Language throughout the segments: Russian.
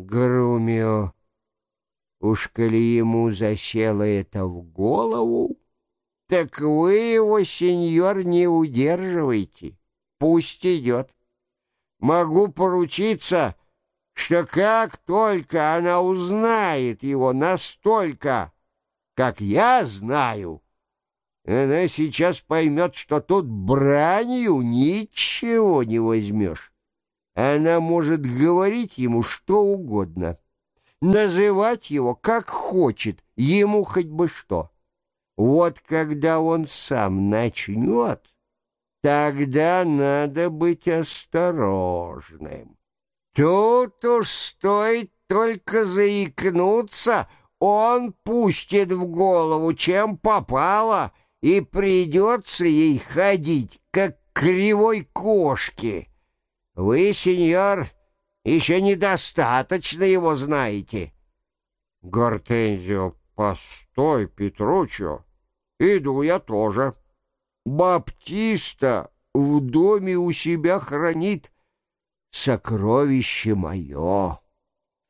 Грумио, уж коли ему засело это в голову, так вы его, сеньор, не удерживайте. Пусть идет. Могу поручиться, что как только она узнает его настолько, как я знаю, она сейчас поймет, что тут бранью ничего не возьмешь. Она может говорить ему что угодно, называть его как хочет, ему хоть бы что. Вот когда он сам начнет, тогда надо быть осторожным. Тут уж стоит только заикнуться, он пустит в голову, чем попало, и придется ей ходить, как кривой кошки. Вы, сеньор, еще недостаточно его знаете. Гортензио, постой, Петручо, иду я тоже. Баптиста в доме у себя хранит сокровище мое,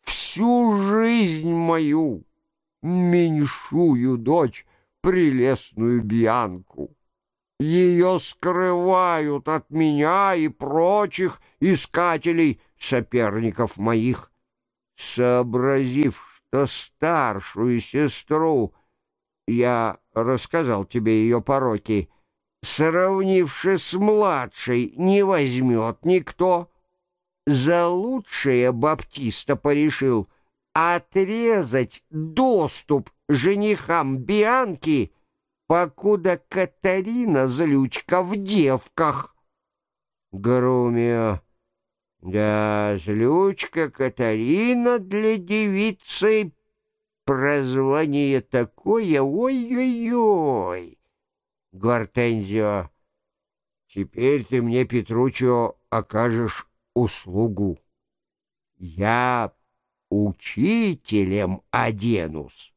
всю жизнь мою, меньшую дочь, прелестную Бьянку. Ее скрывают от меня и прочих искателей, соперников моих. Сообразив, что старшую сестру, я рассказал тебе ее пороки, сравнивши с младшей, не возьмет никто, за лучшее Баптиста порешил отрезать доступ женихам Бианки, покуда Катарина злючка в девках. Грумио, да, злючка Катарина для девицы прозвание такое, ой-ой-ой. Гортензио, теперь ты мне, Петручо, окажешь услугу. Я учителем оденусь,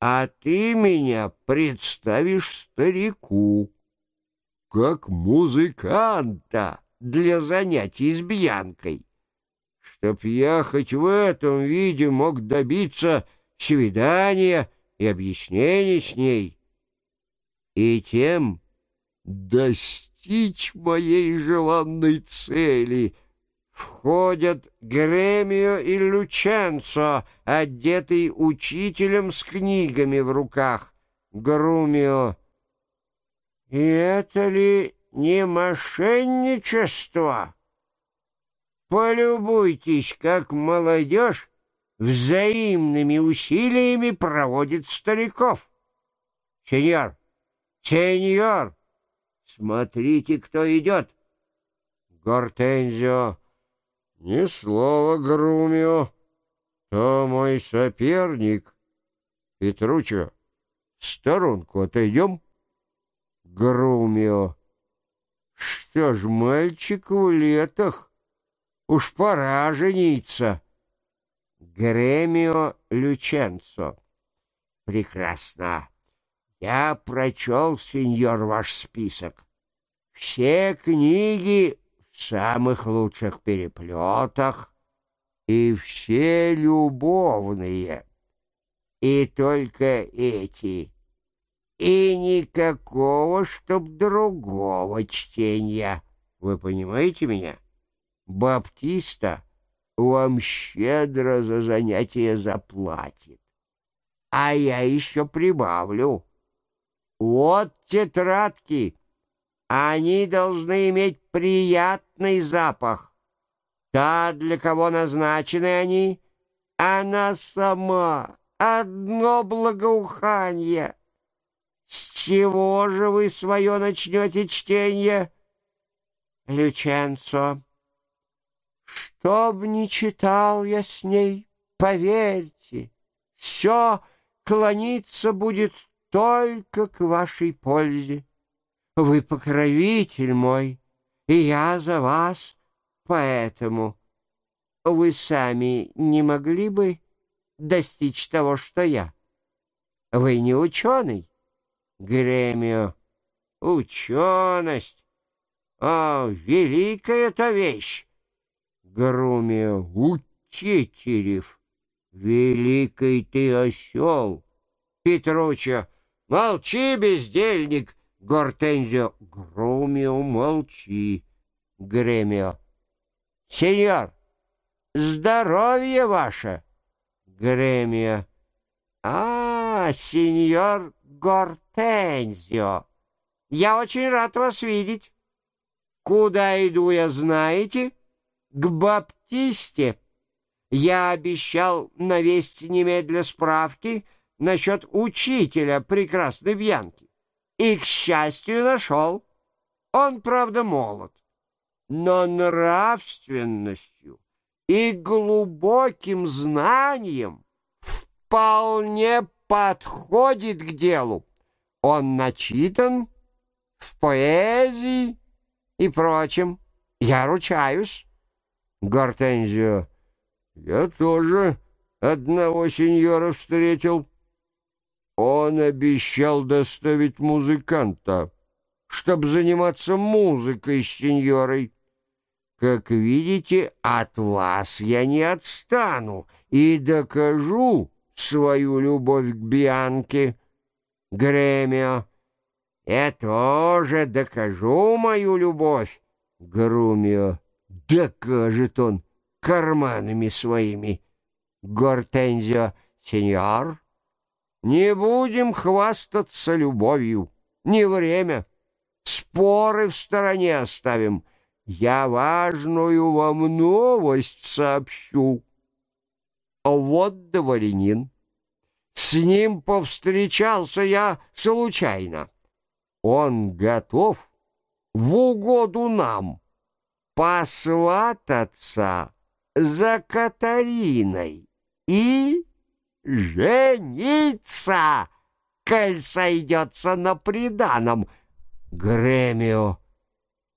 а ты меня представишь старику, как музыканта для занятий с бьянкой, чтоб я хоть в этом виде мог добиться свидания и объяснений с ней, и тем достичь моей желанной цели — входят Гремио и Люченцо, одетый учителем с книгами в руках. Грумио. И это ли не мошенничество? Полюбуйтесь, как молодежь взаимными усилиями проводит стариков. Сеньор, сеньор, смотрите, кто идет. Гортензио ни слова, Грумио, то мой соперник. Петручо, в сторонку отойдем. Грумио, что ж, мальчик в летах, уж пора жениться. Гремио Люченцо. Прекрасно. Я прочел, сеньор, ваш список. Все книги самых лучших переплетах, и все любовные, и только эти, и никакого, чтоб другого чтения. Вы понимаете меня? Баптиста вам щедро за занятие заплатит. А я еще прибавлю. Вот тетрадки они должны иметь приятный запах. Та, для кого назначены они, она сама одно благоухание. С чего же вы свое начнете чтение? Люченцо, чтоб не читал я с ней, поверьте, все клониться будет только к вашей пользе. Вы покровитель мой, и я за вас, поэтому вы сами не могли бы достичь того, что я. Вы не ученый, Гремио. Ученость! О, великая эта вещь! Грумио. Тетерев. Великий ты осел. Петруча. Молчи, бездельник. Гортензио. Грумио, молчи. Гремио. Сеньор, здоровье ваше. Гремио. А, сеньор Гортензио. Я очень рад вас видеть. Куда иду я, знаете? К Баптисте. Я обещал навести немедля справки насчет учителя прекрасной Бьянки. И, к счастью, нашел. Он, правда, молод, но нравственностью и глубоким знанием вполне подходит к делу. Он начитан в поэзии и прочем. Я ручаюсь. Гортензио. Я тоже одного сеньора встретил. Он обещал доставить музыканта, чтобы заниматься музыкой с сеньорой. Как видите, от вас я не отстану и докажу свою любовь к Бианке. Гремио. Я тоже докажу мою любовь. Грумио. Докажет он карманами своими. Гортензио. Сеньор, не будем хвастаться любовью. Не время. Споры в стороне оставим. Я важную вам новость сообщу. Вот дворянин. С ним повстречался я случайно. Он готов в угоду нам посвататься за Катариной и жениться, коль сойдется на приданом. Гремио,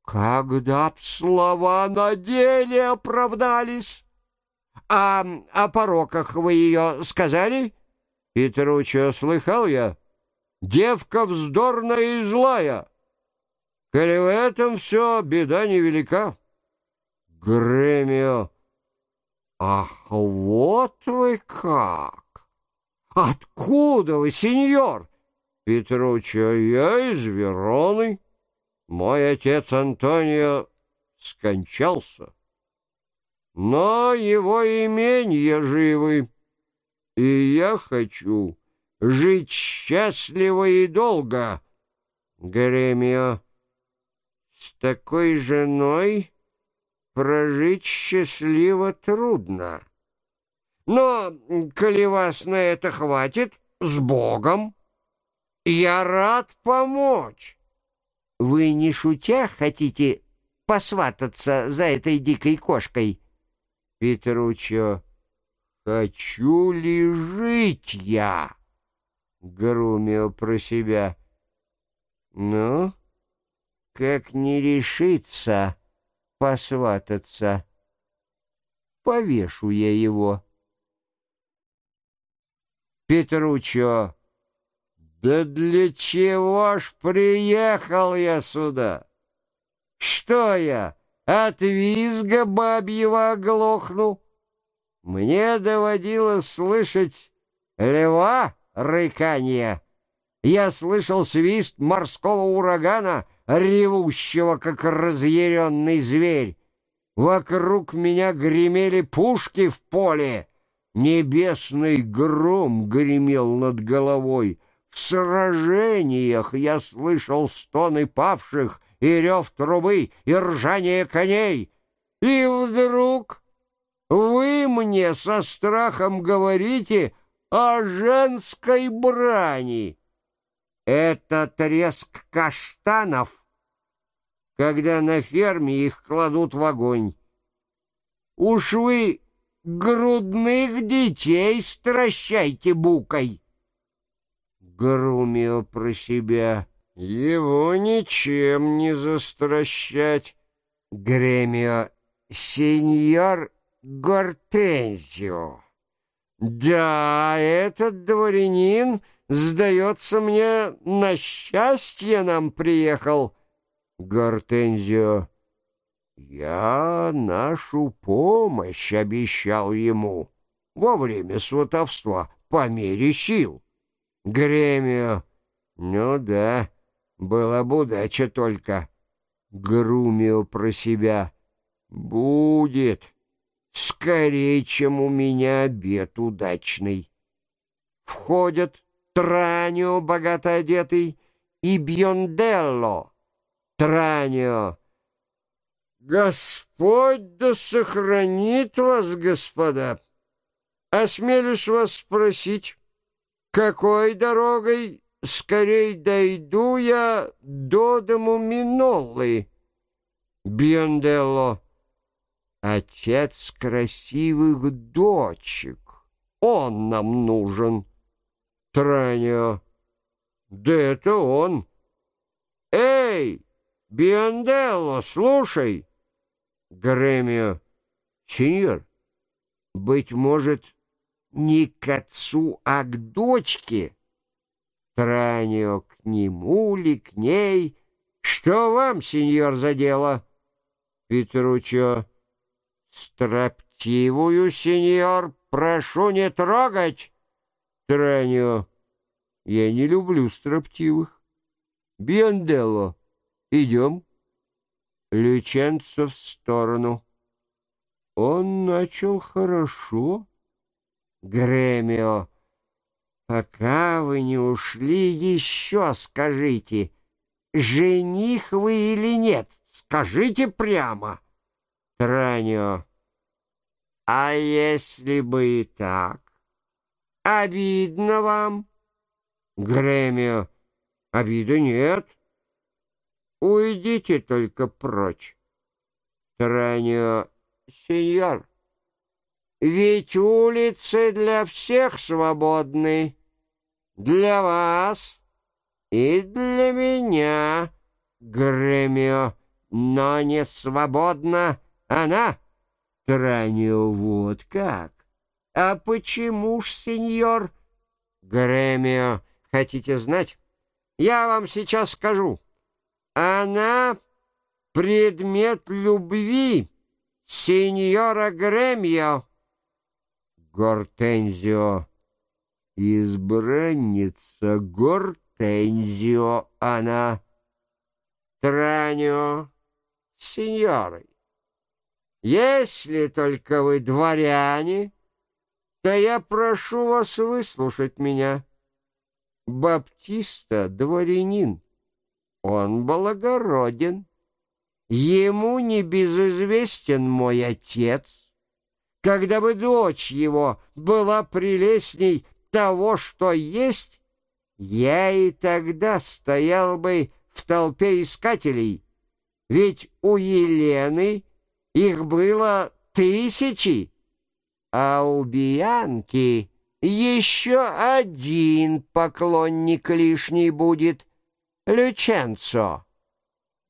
когда б слова на деле оправдались? А о пороках вы ее сказали? Петручо, слыхал я? Девка вздорная и злая. Коли в этом все, беда невелика. Гремио. Ах, вот вы как! Откуда вы, сеньор? Петручо, я из Вероны. Мой отец Антонио скончался. Но его имения живы, и я хочу жить счастливо и долго. Гремио, с такой женой прожить счастливо трудно. Но, коли вас на это хватит, с Богом, я рад помочь. Вы не шутя хотите посвататься за этой дикой кошкой? Петручо, хочу ли жить я? Грумио про себя. Ну, как не решиться посвататься? Повешу я его. Петручо, да для чего ж приехал я сюда? Что я, от визга бабьего оглохну? Мне доводилось слышать льва рыканье. Я слышал свист морского урагана, ревущего, как разъяренный зверь. Вокруг меня гремели пушки в поле. Небесный гром гремел над головой. В сражениях я слышал стоны павших и рев трубы, и ржание коней. И вдруг вы мне со страхом говорите о женской брани. Это треск каштанов, когда на ферме их кладут в огонь. Уж вы грудных детей стращайте букой. Грумио про себя. Его ничем не застращать. Гремио. Сеньор Гортензио. Да, этот дворянин, сдается мне, на счастье нам приехал. Гортензио. Я нашу помощь обещал ему во время сватовства по мере сил. Гремио, ну да, была бы удача только. Грумио про себя. Будет. Скорее, чем у меня обед удачный. Входят Транио, богато одетый, и Бьонделло. Транио. Господь да сохранит вас, господа. Осмелюсь вас спросить, какой дорогой скорей дойду я до дому Миноллы? Бьонделло. Отец красивых дочек. Он нам нужен. Транио. Да это он. Эй, Бионделло, слушай. Гремио. Сеньор, быть может, не к отцу, а к дочке? Транио, к нему ли, к ней? Что вам, сеньор, за дело? Петручо. Строптивую, сеньор, прошу не трогать. Транио. Я не люблю строптивых. Бионделло, идем. Люченцо в сторону. Он начал хорошо. Гремио, пока вы не ушли, еще скажите, жених вы или нет? Скажите прямо. Транио, а если бы и так? Обидно вам? Гремио. Обиды нет. Уйдите только прочь. Транио. Сеньор, ведь улицы для всех свободны. Для вас и для меня, Гремио, но не свободна она. Транио, вот как. «А почему ж, сеньор?» «Гремио, хотите знать? Я вам сейчас скажу. Она — предмет любви сеньора Гремио». «Гортензио, избранница Гортензио она». «Транио, сеньоры, если только вы дворяне...» Да я прошу вас выслушать меня. Баптиста — дворянин. Он благороден. Ему не безызвестен мой отец. Когда бы дочь его была прелестней того, что есть, я и тогда стоял бы в толпе искателей, ведь у Елены их было тысячи а у Бианки еще один поклонник лишний будет — Люченцо.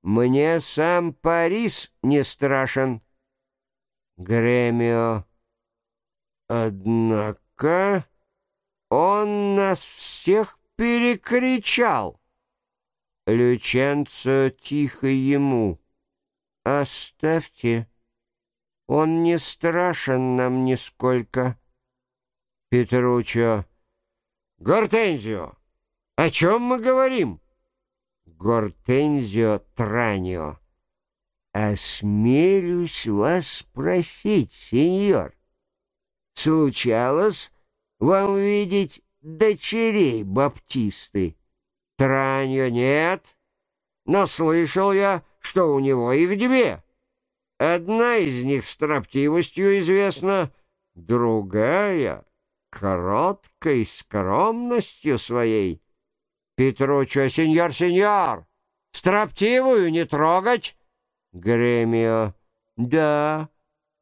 Мне сам Парис не страшен. Гремио. Однако он нас всех перекричал. Люченцо тихо ему. Оставьте. Он не страшен нам нисколько. Петручо. Гортензио, о чем мы говорим? Гортензио Транио. Осмелюсь вас спросить, сеньор. Случалось вам видеть дочерей баптисты? Транио нет, но слышал я, что у него их две. Одна из них строптивостью известна, другая — короткой скромностью своей. Петручо, сеньор, сеньор, строптивую не трогать. Гремио, да,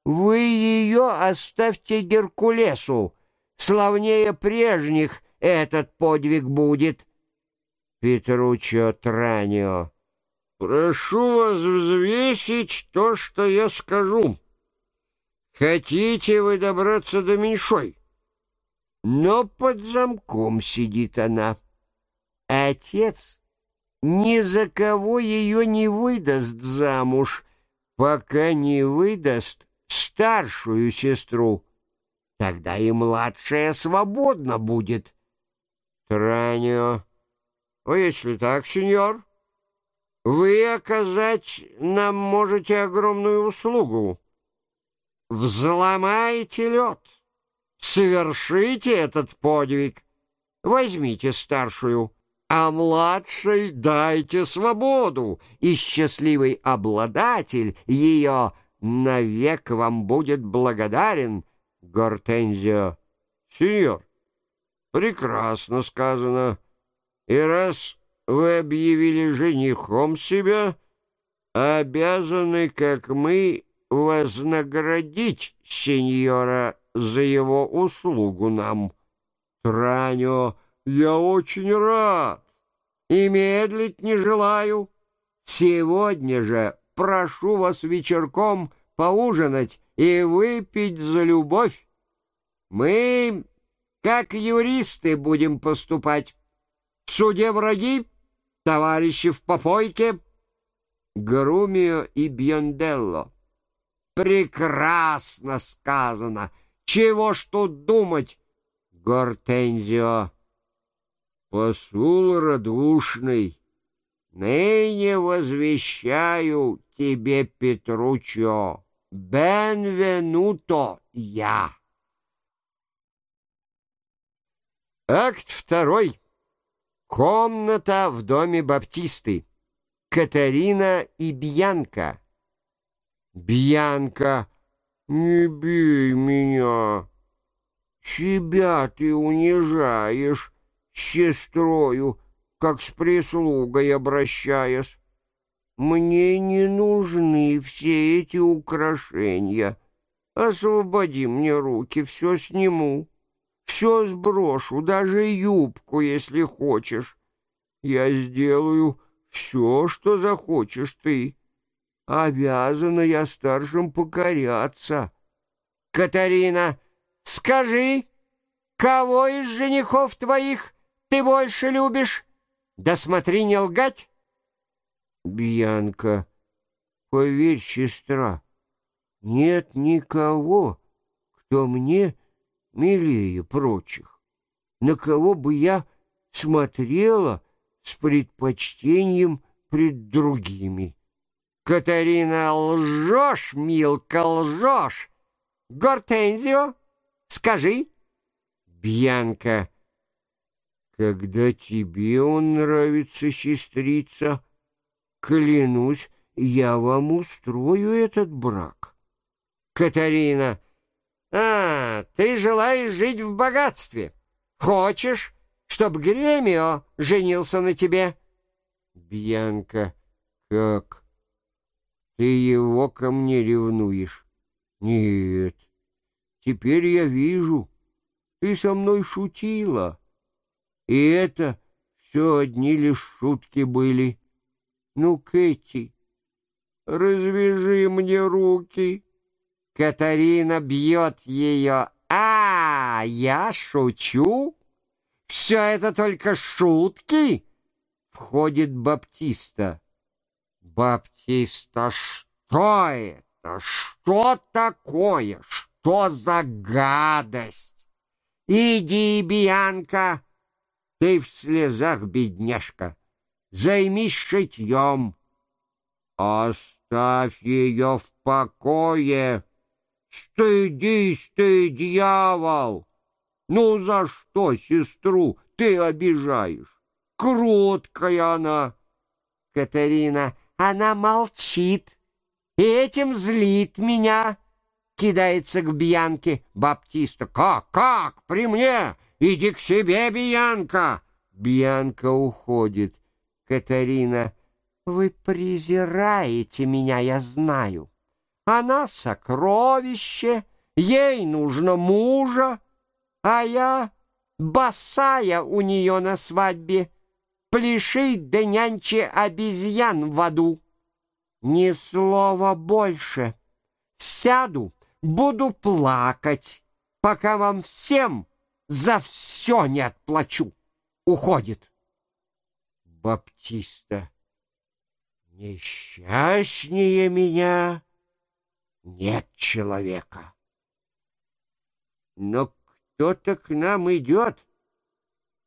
вы ее оставьте Геркулесу, славнее прежних этот подвиг будет. Петручо Транио, Прошу вас взвесить то, что я скажу. Хотите вы добраться до меньшой? Но под замком сидит она. Отец ни за кого ее не выдаст замуж, пока не выдаст старшую сестру. Тогда и младшая свободна будет. Транио, а если так, сеньор, вы оказать нам можете огромную услугу. Взломайте лед, совершите этот подвиг, возьмите старшую, а младшей дайте свободу, и счастливый обладатель ее навек вам будет благодарен, Гортензио. Сеньор, прекрасно сказано. И раз вы объявили женихом себя, обязаны, как мы, вознаградить сеньора за его услугу нам. Траньо, я очень рад и медлить не желаю. Сегодня же прошу вас вечерком поужинать и выпить за любовь. Мы, как юристы, будем поступать. В суде враги, товарищи в попойке, Грумио и Бьонделло. Прекрасно сказано. Чего ж тут думать, Гортензио? Посул радушный, ныне возвещаю тебе, Петручо, Бенвенуто я. Акт второй. Комната в доме Баптисты. Катарина и Бьянка. Бьянка, не бей меня. Себя ты унижаешь, сестрою, как с прислугой обращаясь. Мне не нужны все эти украшения. Освободи мне руки, все сниму. Все сброшу, даже юбку, если хочешь. Я сделаю все, что захочешь ты. Обязана я старшим покоряться. Катарина, скажи, кого из женихов твоих ты больше любишь? Да смотри, не лгать. Бьянка, поверь, сестра, нет никого, кто мне милее прочих, на кого бы я смотрела с предпочтением пред другими. Катарина, лжешь, милка, лжешь. Гортензио, скажи. Бьянка, когда тебе он нравится, сестрица, клянусь, я вам устрою этот брак. Катарина, а, ты желаешь жить в богатстве. Хочешь, чтоб Гремио женился на тебе? Бьянка, как? Ты его ко мне ревнуешь? Нет, теперь я вижу, ты со мной шутила. И это все одни лишь шутки были. Ну, Кэти, развяжи мне руки. Катарина бьет ее. А, я шучу? Все это только шутки? Входит Баптиста. Баптиста, что это? Что такое? Что за гадость? Иди, Бианка, ты в слезах, бедняжка. Займись шитьем. Оставь ее в покое. Стыдись ты, дьявол! Ну за что сестру ты обижаешь? Кроткая она. Катерина, она молчит и этим злит меня. Кидается к Бьянке Баптиста. Как, как, при мне? Иди к себе, Бьянка. Бьянка уходит. Катерина, вы презираете меня, я знаю. Она сокровище, ей нужно мужа, а я босая у нее на свадьбе, пляшит да нянче обезьян в аду. Ни слова больше. Сяду, буду плакать, пока вам всем за все не отплачу. Уходит. Баптиста. Несчастнее меня нет человека. Но кто-то к нам идет.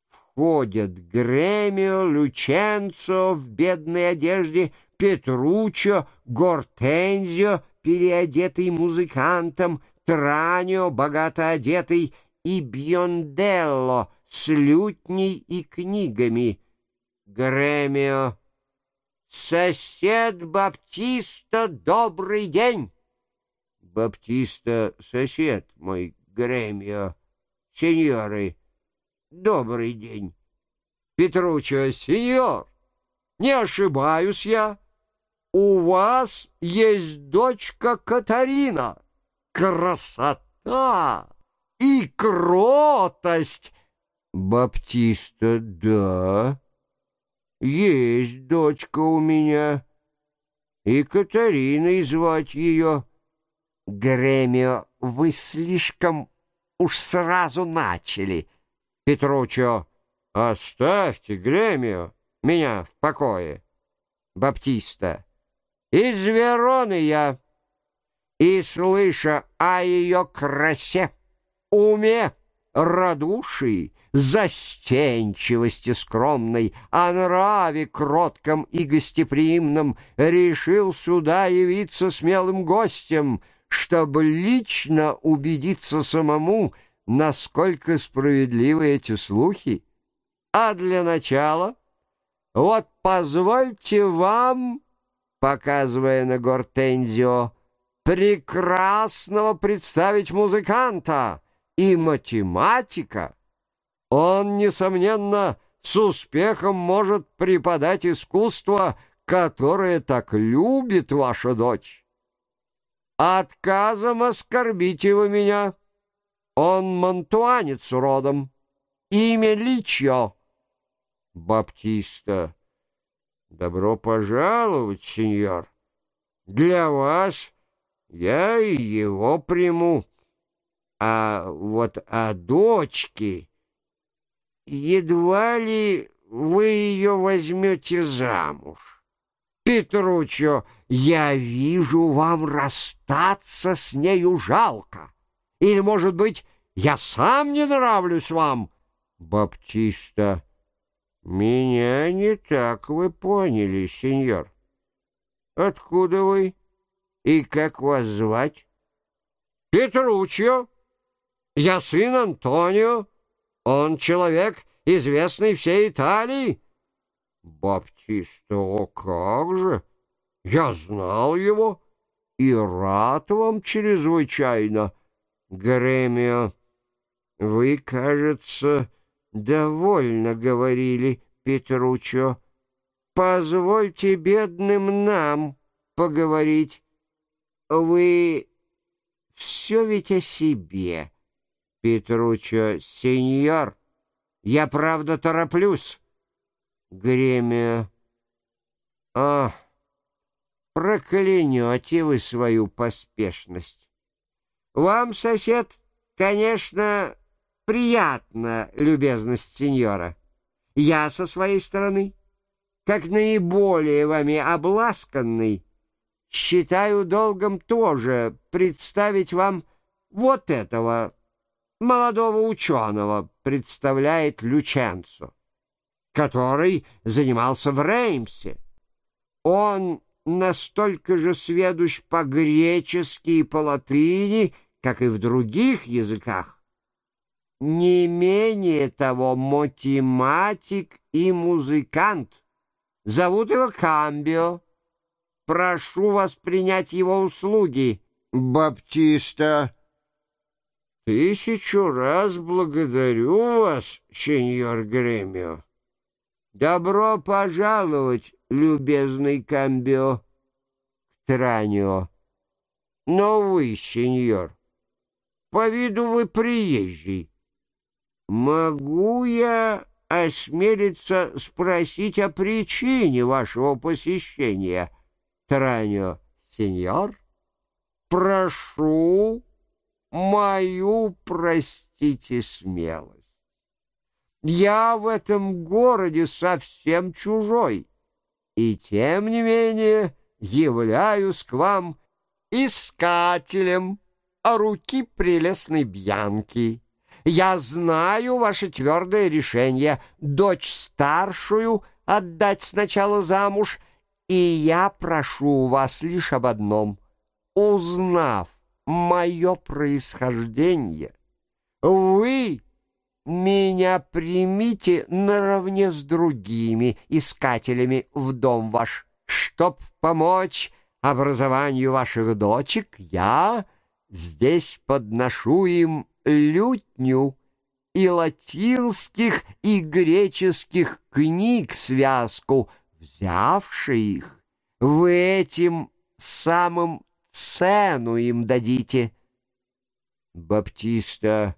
Входят Гремио, Люченцо в бедной одежде, Петручо, Гортензио, переодетый музыкантом, Транио, богато одетый, и Бьонделло с лютней и книгами. Гремио. «Сосед Баптиста, добрый день!» Баптиста — сосед мой, Гремио. Сеньоры, добрый день. Петручо, сеньор, не ошибаюсь я. У вас есть дочка Катарина. Красота и кротость. Баптиста, да, есть дочка у меня. И Катариной звать ее. Гремио, вы слишком уж сразу начали. Петручо, оставьте Гремио, меня в покое. Баптиста, из Вероны я, и, слыша о ее красе, уме, радушии, застенчивости скромной, о нраве кротком и гостеприимном, решил сюда явиться смелым гостем, чтобы лично убедиться самому, насколько справедливы эти слухи. А для начала, вот позвольте вам, показывая на Гортензио, прекрасного представить музыканта и математика. Он, несомненно, с успехом может преподать искусство, которое так любит ваша дочь. Отказом оскорбите вы меня. Он монтуанец родом. Имя Личо. Баптиста. Добро пожаловать, сеньор. Для вас я и его приму. А вот о дочке едва ли вы ее возьмете замуж. Петручо, я вижу, вам расстаться с нею жалко. Или, может быть, я сам не нравлюсь вам? Баптиста, меня не так вы поняли, сеньор. Откуда вы и как вас звать? Петручо. Я сын Антонио. Он человек, известный всей Италии. Баптиста, о как же! Я знал его и рад вам чрезвычайно. Гремио, вы, кажется, довольно говорили, Петручо. Позвольте бедным нам поговорить. Вы все ведь о себе, Петручо, сеньор. Я, правда, тороплюсь. Гремя. А, проклянете вы свою поспешность. Вам, сосед, конечно, приятна любезность сеньора. Я со своей стороны, как наиболее вами обласканный, считаю долгом тоже представить вам вот этого молодого ученого, представляет Люченцо который занимался в Реймсе. Он настолько же сведущ по-гречески и по-латыни, как и в других языках. Не менее того, математик и музыкант. Зовут его Камбио. Прошу вас принять его услуги, Баптиста. Тысячу раз благодарю вас, сеньор Гремио. Добро пожаловать, любезный Камбио, к Транио. Но вы, сеньор, по виду вы приезжий. Могу я осмелиться спросить о причине вашего посещения, Транио, сеньор? Прошу мою, простите, смелость. Я в этом городе совсем чужой, и тем не менее являюсь к вам искателем руки прелестной Бьянки. Я знаю ваше твердое решение дочь старшую отдать сначала замуж, и я прошу вас лишь об одном. Узнав мое происхождение, вы меня примите наравне с другими искателями в дом ваш, чтоб помочь образованию ваших дочек, я здесь подношу им лютню и латинских и греческих книг связку, взявши их, вы этим самым цену им дадите. Баптиста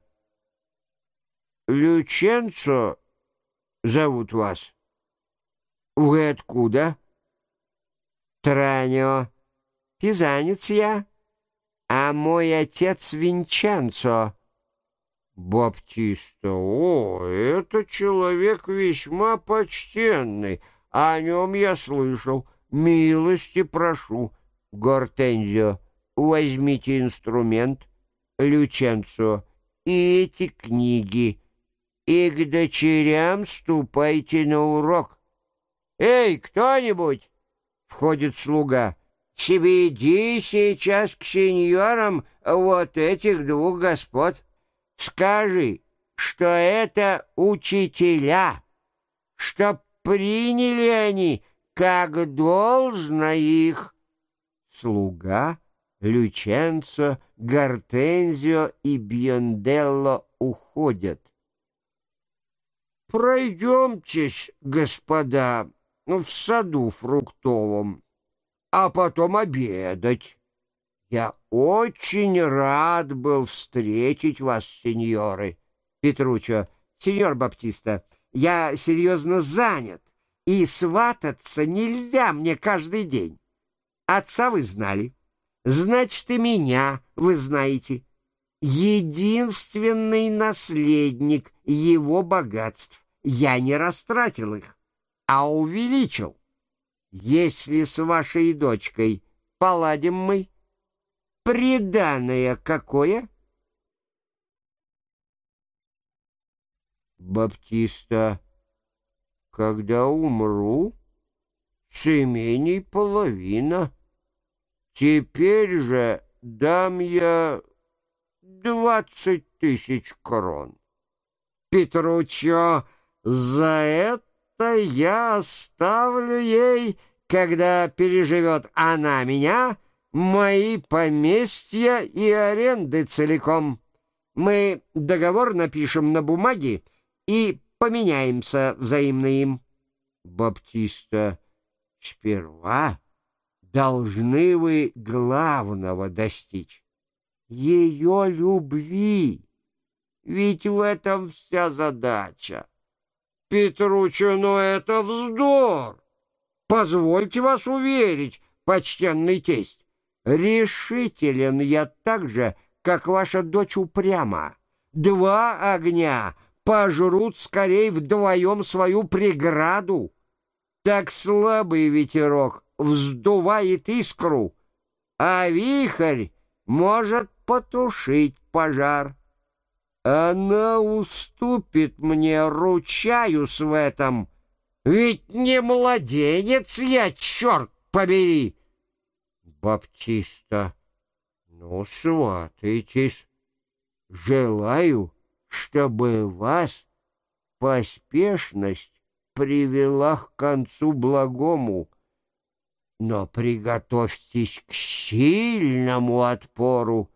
Люченцо зовут вас. Вы откуда? Транио. Пизанец я. А мой отец Винченцо. Баптиста. О, это человек весьма почтенный. О нем я слышал. Милости прошу. Гортензио, возьмите инструмент. Люченцо. И эти книги и к дочерям ступайте на урок. «Эй, кто-нибудь!» — входит слуга. «Сведи сейчас к сеньорам вот этих двух господ. Скажи, что это учителя, что приняли они, как должно их». Слуга, Люченцо, Гортензио и Бьонделло уходят. Пройдемтесь, господа, в саду фруктовом, а потом обедать. Я очень рад был встретить вас, сеньоры. Петручо, сеньор Баптиста, я серьезно занят, и свататься нельзя мне каждый день. Отца вы знали, значит, и меня вы знаете единственный наследник его богатств. Я не растратил их, а увеличил. Если с вашей дочкой поладим мы, приданное какое? Баптиста, когда умру, семеней половина. Теперь же дам я двадцать тысяч крон. Петручо, за это я оставлю ей, когда переживет она меня, мои поместья и аренды целиком. Мы договор напишем на бумаге и поменяемся взаимно им. Баптиста, сперва должны вы главного достичь ее любви. Ведь в этом вся задача. Петручо, но это вздор. Позвольте вас уверить, почтенный тесть, решителен я так же, как ваша дочь упряма. Два огня пожрут скорее вдвоем свою преграду. Так слабый ветерок вздувает искру, а вихрь может потушить пожар. Она уступит мне, ручаюсь в этом. Ведь не младенец я, черт побери. Баптиста, ну, сватайтесь. Желаю, чтобы вас поспешность привела к концу благому, но приготовьтесь к сильному отпору.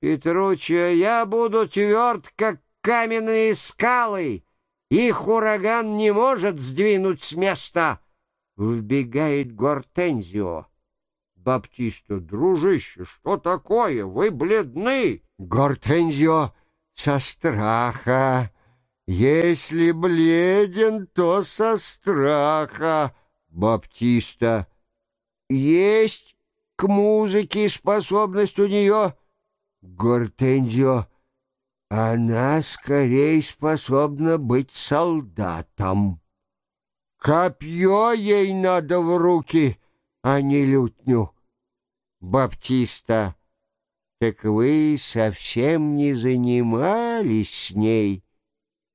Петруччо, я буду тверд, как каменные скалы. Их ураган не может сдвинуть с места. Вбегает Гортензио. Баптиста, дружище, что такое? Вы бледны. Гортензио со страха. Если бледен, то со страха. Баптиста, есть к музыке способность у нее? Гортензио, она скорее способна быть солдатом. Копье ей надо в руки, а не лютню. Баптиста. Так вы совсем не занимались с ней?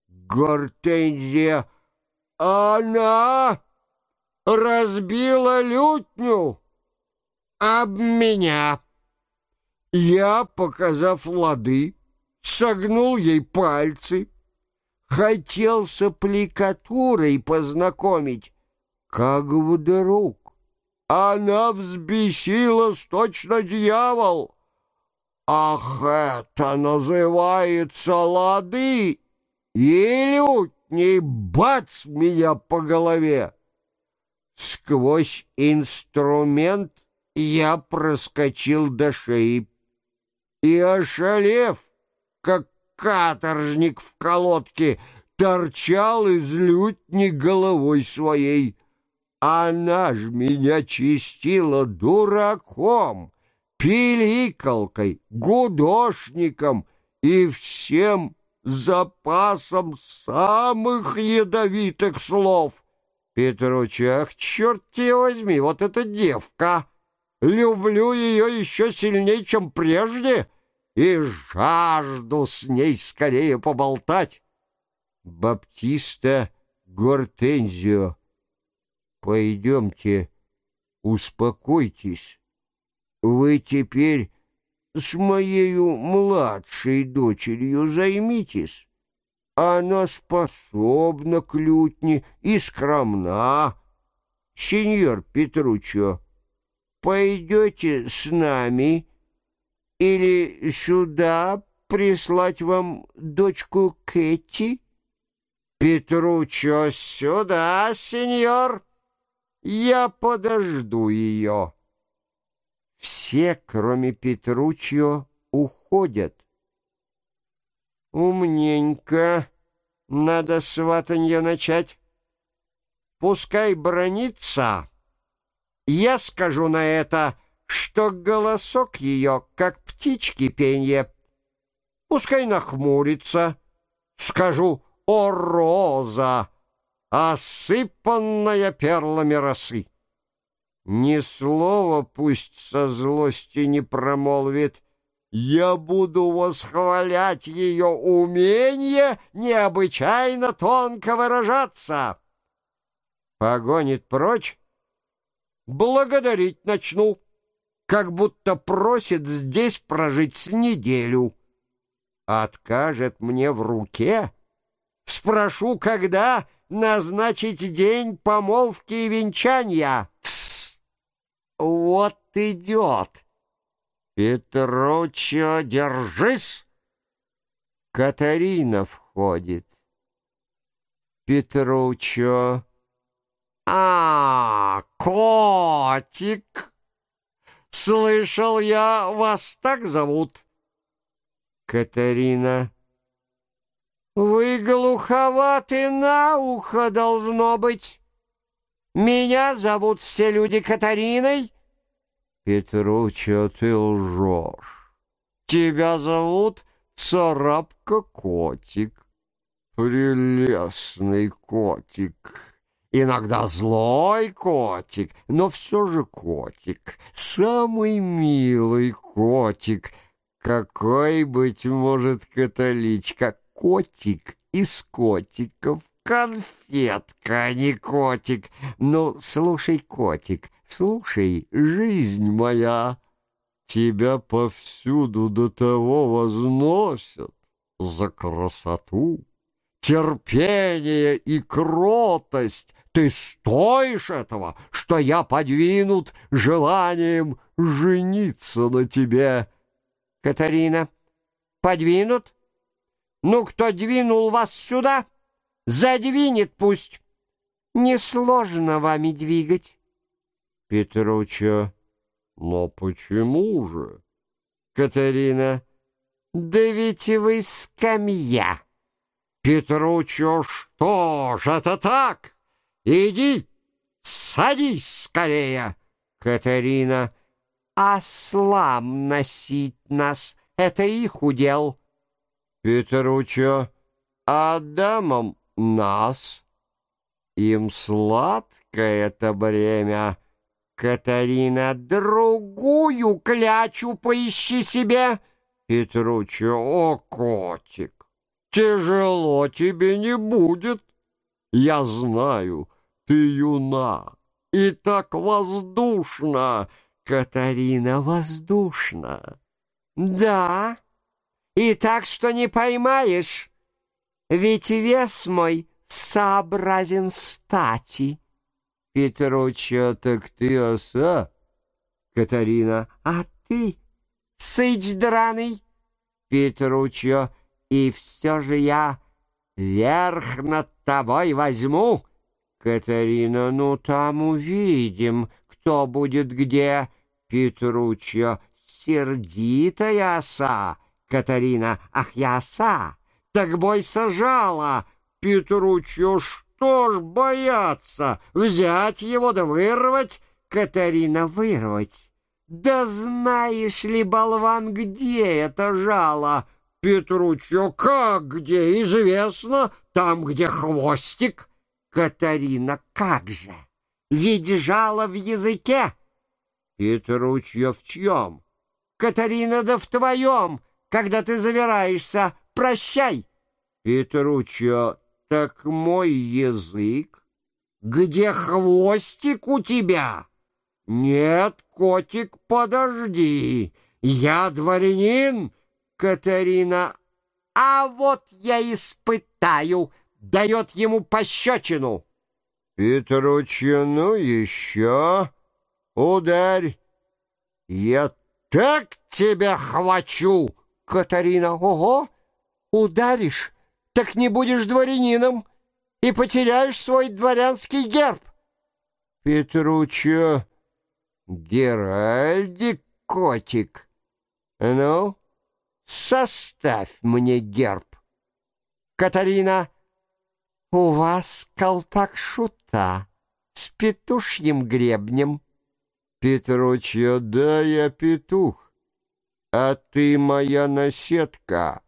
Гортензия. Она разбила лютню об меня. Я, показав лады, согнул ей пальцы, хотел с аппликатурой познакомить, как вдруг она взбесилась точно дьявол. Ах, это называется лады, и лютней бац меня по голове. Сквозь инструмент я проскочил до шеи и, ошалев, как каторжник в колодке, торчал из лютни головой своей. Она ж меня чистила дураком, пиликалкой, гудошником и всем запасом самых ядовитых слов. Петруч, ах, черт тебя возьми, вот эта девка! Люблю ее еще сильнее, чем прежде, и жажду с ней скорее поболтать. Баптиста Гортензио, пойдемте, успокойтесь. Вы теперь с моею младшей дочерью займитесь. Она способна к лютне и скромна. Сеньор Петручо, пойдете с нами или сюда прислать вам дочку Кэти? Петручо, сюда, сеньор. Я подожду ее. Все, кроме Петруччо, уходят. Умненько. Надо сватанье начать. Пускай бронится. Я скажу на это, что голосок ее, как птички пенье. Пускай нахмурится. Скажу, о, роза, осыпанная перлами росы. Ни слова пусть со злости не промолвит, я буду восхвалять ее умение необычайно тонко выражаться. Погонит прочь, благодарить начну, как будто просит здесь прожить с неделю. Откажет мне в руке, спрошу, когда назначить день помолвки и венчания. Тс! Вот идет. «Петруччо, держись!» Катарина входит. Петруччо. «А, котик! Слышал я, вас так зовут?» Катарина. «Вы глуховаты на ухо, должно быть. Меня зовут все люди Катариной, Петруччо, ты лжешь. Тебя зовут Царапка-котик. Прелестный котик. Иногда злой котик, но все же котик. Самый милый котик. Какой, быть может, католичка? Котик из котиков. Конфетка, а не котик. Ну, слушай, котик, Слушай, жизнь моя, тебя повсюду до того возносят за красоту, терпение и кротость. Ты стоишь этого, что я подвинут желанием жениться на тебе. Катарина, подвинут? Ну, кто двинул вас сюда, задвинет пусть. Несложно вами двигать. Петруччо. Но почему же? Катарина. Да ведь вы скамья. Петруччо, что ж это так? Иди, садись скорее. Катарина. Ослам носить нас — это их удел. Петруччо. А дамам нас. Им сладкое это бремя — Катарина, другую клячу поищи себе. Петруччо, о, котик, тяжело тебе не будет. Я знаю, ты юна и так воздушно. Катарина, воздушно. Да, и так, что не поймаешь. Ведь вес мой сообразен стати. Петруччо, так ты оса? Катарина, а ты, сыч драный? Петруччо, и все же я верх над тобой возьму. Катарина, ну там увидим, кто будет где. Петруччо, сердитая оса. Катарина, ах, я оса, так бойся жала. Петруччо, что ж бояться? Взять его да вырвать? Катарина, вырвать. Да знаешь ли, болван, где это жало? Петруччо, как где? Известно, там, где хвостик. Катарина, как же? Ведь жало в языке. Петруччо, в чьем? Катарина, да в твоем, когда ты завираешься. Прощай. Петруччо, так мой язык? Где хвостик у тебя? Нет, котик, подожди. Я дворянин. Катарина, а вот я испытаю. Дает ему пощечину. Петруччо, ну еще. Ударь. Я так тебя хвачу. Катарина, ого, ударишь? Так не будешь дворянином и потеряешь свой дворянский герб. Петруччо, Геральдик, котик, ну, составь мне герб. Катарина, у вас колпак шута с петушьим гребнем. Петруччо, да я петух, а ты моя наседка.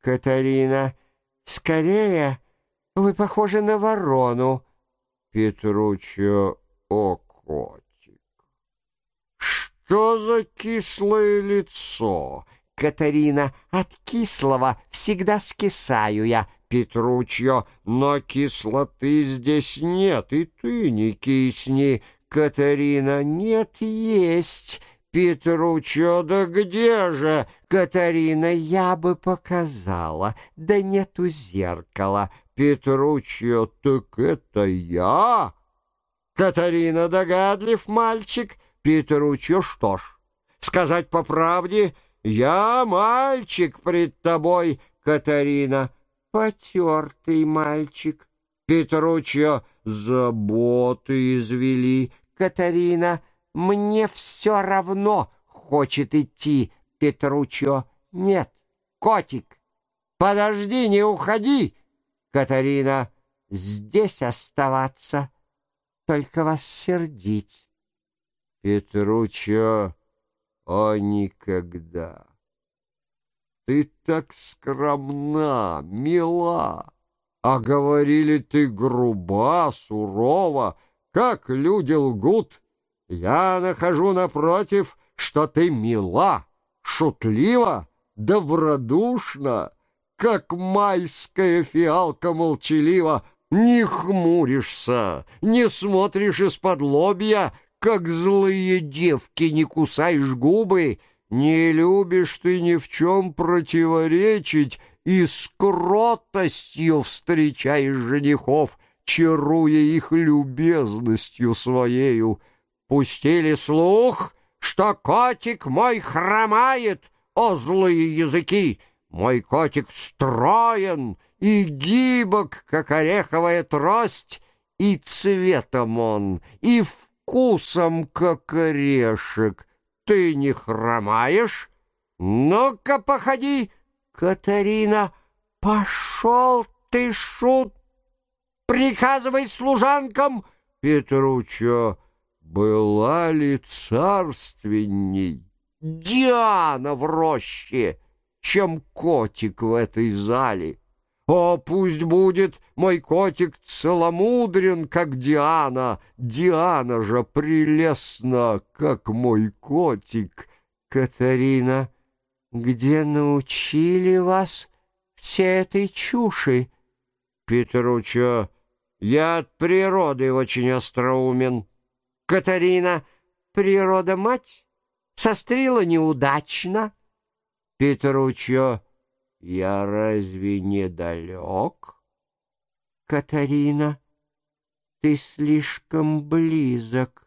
Катарина, Скорее, вы похожи на ворону. Петруччо, о, котик, что за кислое лицо? Катарина, от кислого всегда скисаю я. Петруччо, но кислоты здесь нет, и ты не кисни. Катарина, нет, есть. Петруччо, да где же? Катарина, я бы показала, да нету зеркала. Петруччо, так это я? Катарина, догадлив мальчик. Петруччо, что ж, сказать по правде, я мальчик пред тобой, Катарина. Потертый мальчик. Петруччо, заботы извели. Катарина, — мне все равно хочет идти Петручо. Нет, котик, подожди, не уходи. Катарина, здесь оставаться, только вас сердить. Петручо, о, никогда. Ты так скромна, мила, а говорили ты груба, сурова, как люди лгут. Я нахожу напротив, что ты мила, шутлива, добродушна, как майская фиалка молчалива, не хмуришься, не смотришь из-под лобья, как злые девки не кусаешь губы, не любишь ты ни в чем противоречить и с кротостью встречаешь женихов, чаруя их любезностью своею. Пустили слух, что котик мой хромает, о злые языки! Мой котик строен и гибок, как ореховая трость, и цветом он, и вкусом, как орешек. Ты не хромаешь? Ну-ка, походи, Катарина, пошел ты, шут, приказывай служанкам, Петручо, была ли царственней Диана в роще, чем котик в этой зале? О, пусть будет мой котик целомудрен, как Диана. Диана же прелестна, как мой котик. Катарина, где научили вас все этой чуши? Петручо, я от природы очень остроумен. Катарина, природа-мать, сострила неудачно. Петручо, я разве недалек? Катарина, ты слишком близок.